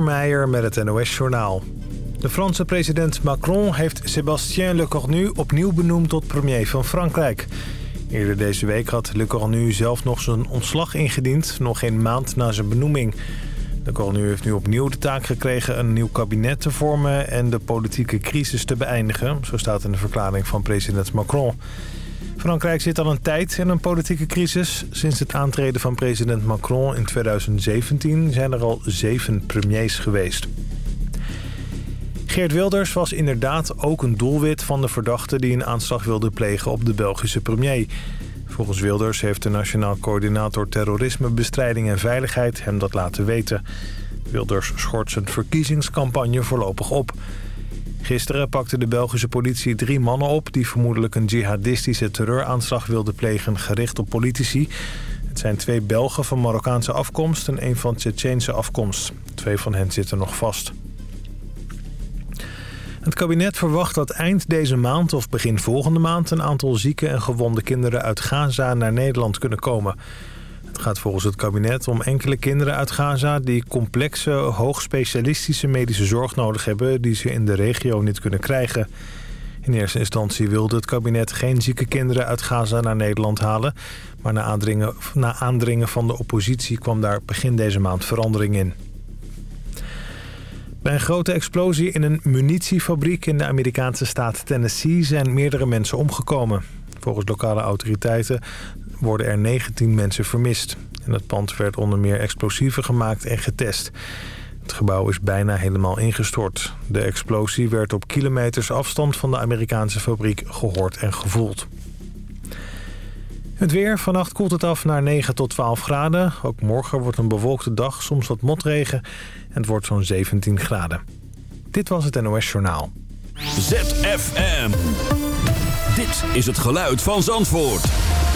Meijer met het NOS-journaal. De Franse president Macron heeft Sébastien Lecornu opnieuw benoemd tot premier van Frankrijk. Eerder deze week had Lecornu zelf nog zijn ontslag ingediend, nog geen maand na zijn benoeming. Lecornu heeft nu opnieuw de taak gekregen een nieuw kabinet te vormen en de politieke crisis te beëindigen. Zo staat in de verklaring van president Macron. Frankrijk zit al een tijd in een politieke crisis. Sinds het aantreden van president Macron in 2017 zijn er al zeven premiers geweest. Geert Wilders was inderdaad ook een doelwit van de verdachte... die een aanslag wilde plegen op de Belgische premier. Volgens Wilders heeft de Nationaal Coördinator Terrorismebestrijding en Veiligheid hem dat laten weten. Wilders schort zijn verkiezingscampagne voorlopig op... Gisteren pakte de Belgische politie drie mannen op... die vermoedelijk een jihadistische terreuraanslag wilden plegen gericht op politici. Het zijn twee Belgen van Marokkaanse afkomst en een van Tsjetsjeense afkomst. Twee van hen zitten nog vast. Het kabinet verwacht dat eind deze maand of begin volgende maand... een aantal zieke en gewonde kinderen uit Gaza naar Nederland kunnen komen... Het gaat volgens het kabinet om enkele kinderen uit Gaza... die complexe, hoogspecialistische medische zorg nodig hebben... die ze in de regio niet kunnen krijgen. In eerste instantie wilde het kabinet geen zieke kinderen uit Gaza naar Nederland halen... maar na aandringen, na aandringen van de oppositie kwam daar begin deze maand verandering in. Bij een grote explosie in een munitiefabriek in de Amerikaanse staat Tennessee zijn meerdere mensen omgekomen. Volgens lokale autoriteiten worden er 19 mensen vermist. In het pand werd onder meer explosieven gemaakt en getest. Het gebouw is bijna helemaal ingestort. De explosie werd op kilometers afstand van de Amerikaanse fabriek gehoord en gevoeld. Het weer. Vannacht koelt het af naar 9 tot 12 graden. Ook morgen wordt een bewolkte dag, soms wat motregen. En het wordt zo'n 17 graden. Dit was het NOS Journaal. ZFM. Dit is het geluid van Zandvoort.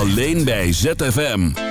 Alleen bij ZFM.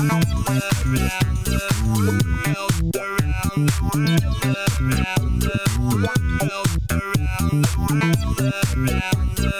around the world.